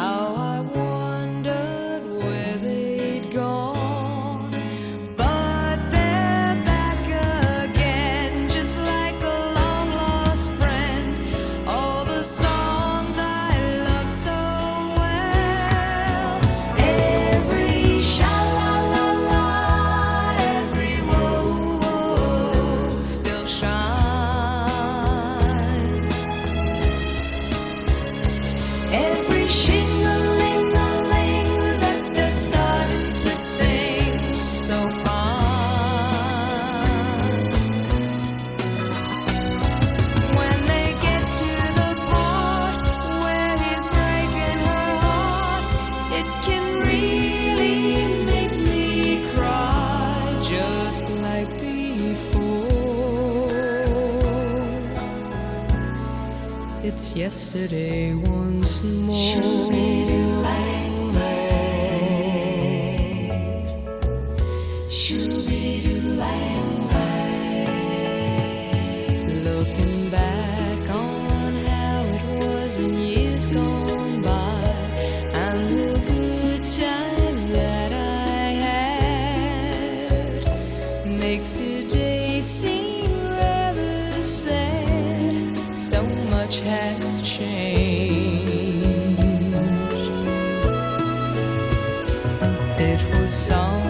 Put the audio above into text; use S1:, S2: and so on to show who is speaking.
S1: How It's yesterday once more. Looking back on how it was in years gone. 想